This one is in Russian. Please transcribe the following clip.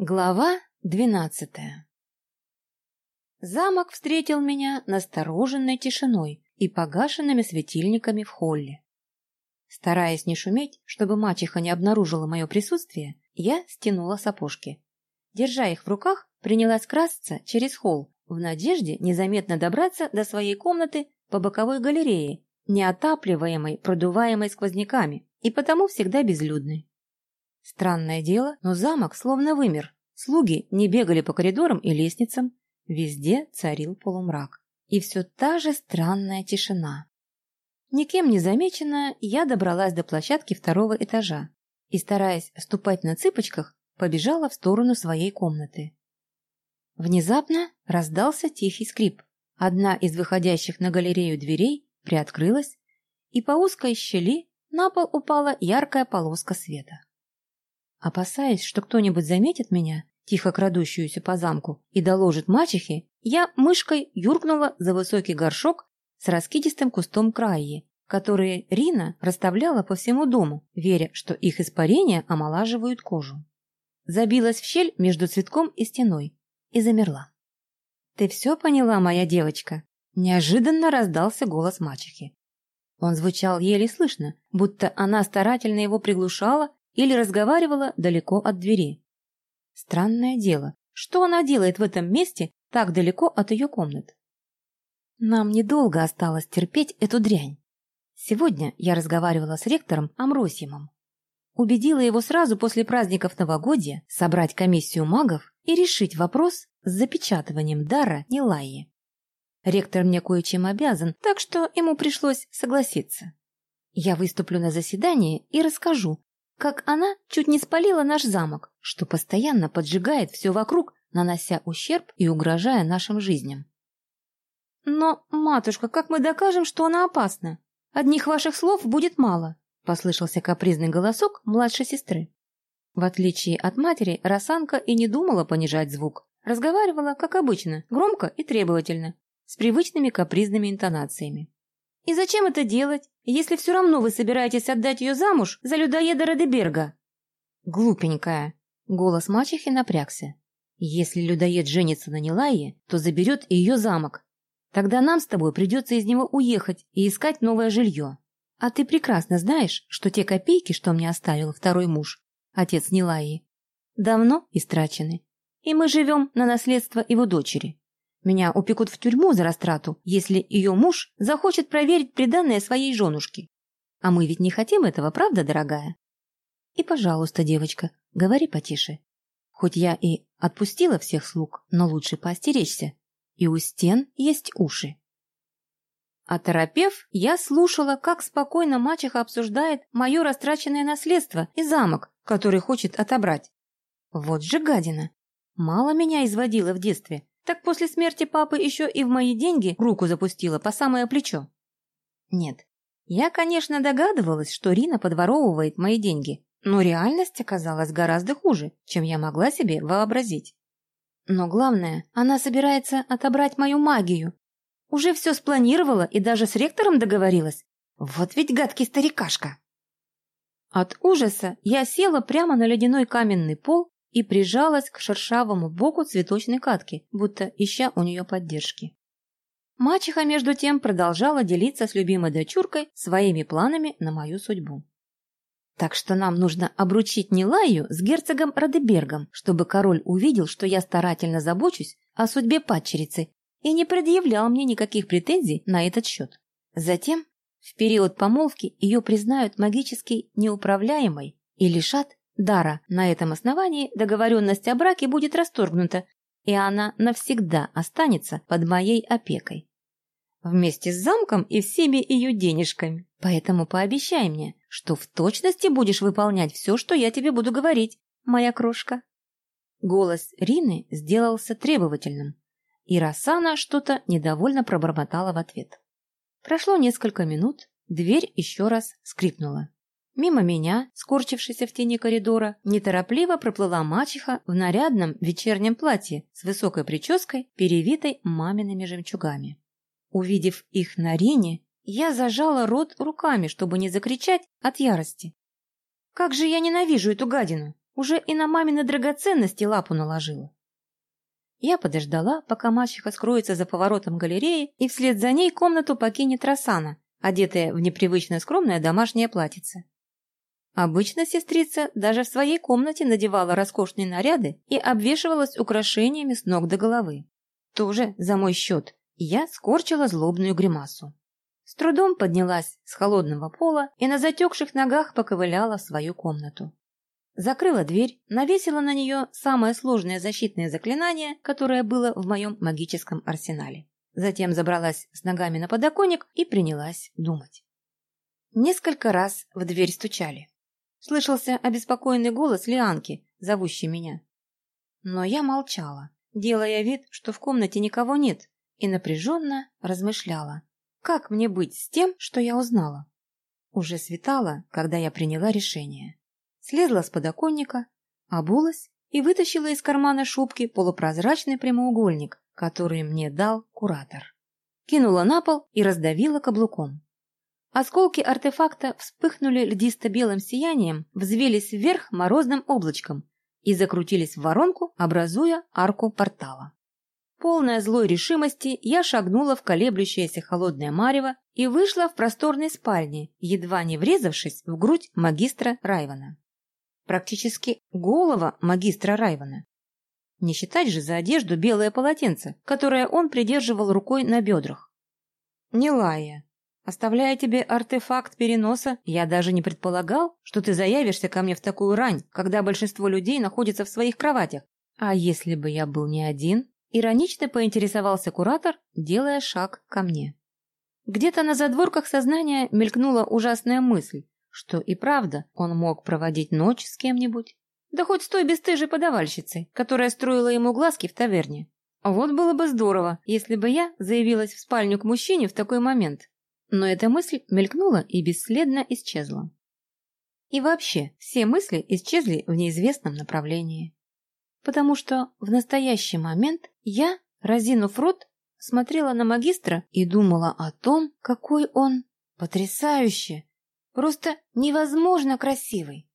Глава двенадцатая Замок встретил меня настороженной тишиной и погашенными светильниками в холле. Стараясь не шуметь, чтобы мачеха не обнаружила мое присутствие, я стянула сапожки. Держа их в руках, принялась красться через холл в надежде незаметно добраться до своей комнаты по боковой галерее, неотапливаемой, продуваемой сквозняками, и потому всегда безлюдной. Странное дело, но замок словно вымер. Слуги не бегали по коридорам и лестницам. Везде царил полумрак. И все та же странная тишина. Никем не замеченная, я добралась до площадки второго этажа и, стараясь ступать на цыпочках, побежала в сторону своей комнаты. Внезапно раздался тихий скрип. Одна из выходящих на галерею дверей приоткрылась, и по узкой щели на пол упала яркая полоска света. Опасаясь, что кто-нибудь заметит меня, тихо крадущуюся по замку, и доложит мачехе, я мышкой юркнула за высокий горшок с раскидистым кустом краи, которые Рина расставляла по всему дому, веря, что их испарения омолаживают кожу. Забилась в щель между цветком и стеной и замерла. «Ты все поняла, моя девочка?» Неожиданно раздался голос мачехи. Он звучал еле слышно, будто она старательно его приглушала или разговаривала далеко от двери. Странное дело, что она делает в этом месте так далеко от ее комнат? Нам недолго осталось терпеть эту дрянь. Сегодня я разговаривала с ректором Амросимом. Убедила его сразу после праздников новогодия собрать комиссию магов и решить вопрос с запечатыванием дара Нилайи. Ректор мне кое-чем обязан, так что ему пришлось согласиться. Я выступлю на заседании и расскажу, как она чуть не спалила наш замок, что постоянно поджигает все вокруг, нанося ущерб и угрожая нашим жизням. «Но, матушка, как мы докажем, что она опасна? Одних ваших слов будет мало», — послышался капризный голосок младшей сестры. В отличие от матери, Росанка и не думала понижать звук. Разговаривала, как обычно, громко и требовательно, с привычными капризными интонациями. И зачем это делать, если все равно вы собираетесь отдать ее замуж за людоеда Радеберга? Глупенькая. Голос мачехи напрягся. Если людоед женится на Нилайе, то заберет ее замок. Тогда нам с тобой придется из него уехать и искать новое жилье. А ты прекрасно знаешь, что те копейки, что мне оставил второй муж, отец Нилайи, давно истрачены. И мы живем на наследство его дочери. Меня упекут в тюрьму за растрату, если ее муж захочет проверить приданное своей женушке. А мы ведь не хотим этого, правда, дорогая? И, пожалуйста, девочка, говори потише. Хоть я и отпустила всех слуг, но лучше поостеречься. И у стен есть уши. Оторопев, я слушала, как спокойно мачеха обсуждает мое растраченное наследство и замок, который хочет отобрать. Вот же гадина. Мало меня изводила в детстве, так после смерти папы еще и в мои деньги руку запустила по самое плечо. Нет, я, конечно, догадывалась, что Рина подворовывает мои деньги, но реальность оказалась гораздо хуже, чем я могла себе вообразить. Но главное, она собирается отобрать мою магию. Уже все спланировала и даже с ректором договорилась. Вот ведь гадкий старикашка. От ужаса я села прямо на ледяной каменный пол и прижалась к шершавому боку цветочной катки, будто ища у нее поддержки. Мачеха, между тем, продолжала делиться с любимой дочуркой своими планами на мою судьбу. Так что нам нужно обручить Нилаю с герцогом Радебергом, чтобы король увидел, что я старательно забочусь о судьбе падчерицы и не предъявлял мне никаких претензий на этот счет. Затем, в период помолвки, ее признают магически неуправляемой и лишат Дара, на этом основании договоренность о браке будет расторгнута, и она навсегда останется под моей опекой. Вместе с замком и всеми ее денежками. Поэтому пообещай мне, что в точности будешь выполнять все, что я тебе буду говорить, моя крошка. Голос Рины сделался требовательным, и Рассана что-то недовольно пробормотала в ответ. Прошло несколько минут, дверь еще раз скрипнула. Мимо меня, скорчившейся в тени коридора, неторопливо проплыла мачеха в нарядном вечернем платье с высокой прической, перевитой мамиными жемчугами. Увидев их на Рине, я зажала рот руками, чтобы не закричать от ярости. Как же я ненавижу эту гадину! Уже и на мамины драгоценности лапу наложила. Я подождала, пока мачеха скроется за поворотом галереи, и вслед за ней комнату покинет Росана, одетая в непривычно скромное домашнее платьице. Обычно сестрица даже в своей комнате надевала роскошные наряды и обвешивалась украшениями с ног до головы. Тоже за мой счет я скорчила злобную гримасу. С трудом поднялась с холодного пола и на затекших ногах поковыляла в свою комнату. Закрыла дверь, навесила на нее самое сложное защитное заклинание, которое было в моем магическом арсенале. Затем забралась с ногами на подоконник и принялась думать. Несколько раз в дверь стучали. Слышался обеспокоенный голос Лианки, зовущий меня. Но я молчала, делая вид, что в комнате никого нет, и напряженно размышляла, как мне быть с тем, что я узнала. Уже светало, когда я приняла решение. Слезла с подоконника, обулась и вытащила из кармана шубки полупрозрачный прямоугольник, который мне дал куратор. Кинула на пол и раздавила каблуком. Осколки артефакта вспыхнули льдисто-белым сиянием, взвелись вверх морозным облачком и закрутились в воронку, образуя арку портала. Полная злой решимости, я шагнула в колеблющееся холодное марево и вышла в просторной спальне, едва не врезавшись в грудь магистра Райвана. Практически голова магистра Райвана. Не считать же за одежду белое полотенце, которое он придерживал рукой на бедрах. Не лая, Оставляя тебе артефакт переноса, я даже не предполагал, что ты заявишься ко мне в такую рань, когда большинство людей находится в своих кроватях. А если бы я был не один? Иронично поинтересовался куратор, делая шаг ко мне. Где-то на задворках сознания мелькнула ужасная мысль, что и правда он мог проводить ночь с кем-нибудь. Да хоть с той бесстыжей подавальщицей, которая строила ему глазки в таверне. Вот было бы здорово, если бы я заявилась в спальню к мужчине в такой момент. Но эта мысль мелькнула и бесследно исчезла. И вообще, все мысли исчезли в неизвестном направлении. Потому что в настоящий момент я, разинув рот, смотрела на магистра и думала о том, какой он потрясающе, просто невозможно красивый.